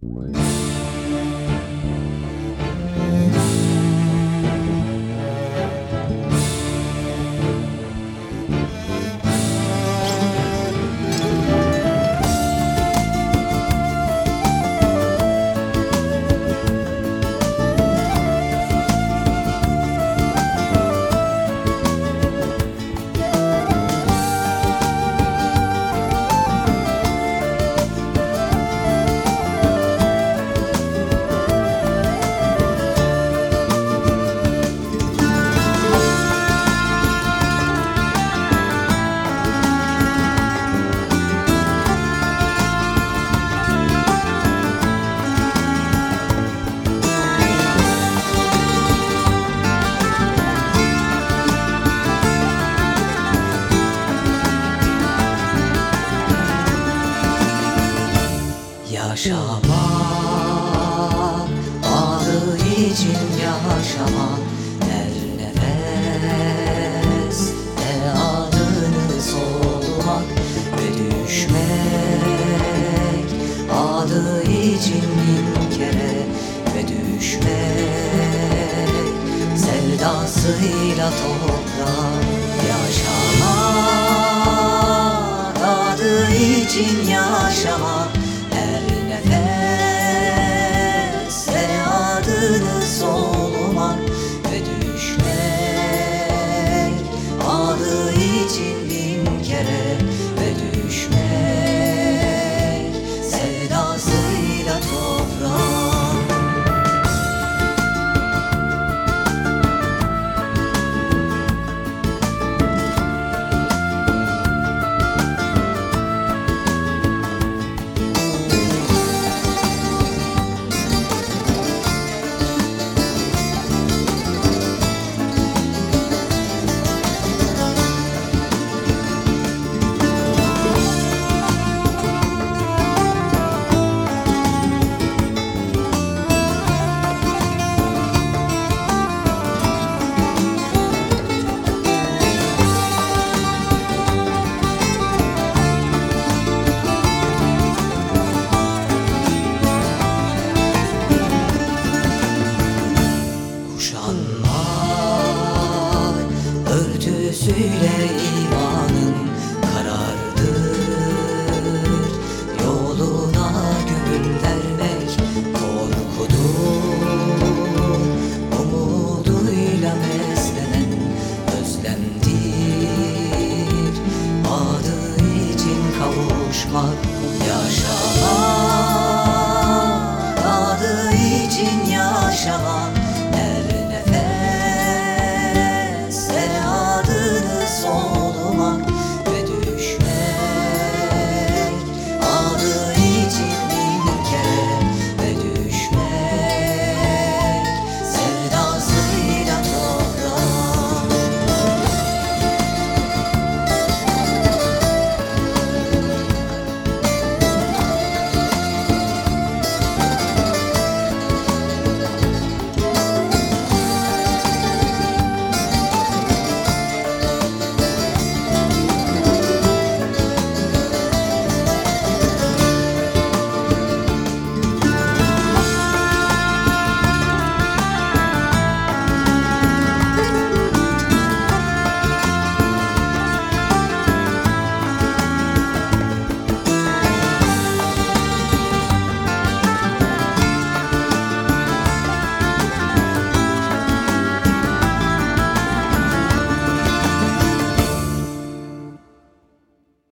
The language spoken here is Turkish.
Right. Yaşamak, adı için yaşamak. Her nefeste adını solumak Ve düşmek, adı için bin kere Ve düşmek, sevdasıyla toprağa Yaşamak, adı için yaşamak sözüyle imanı Oh.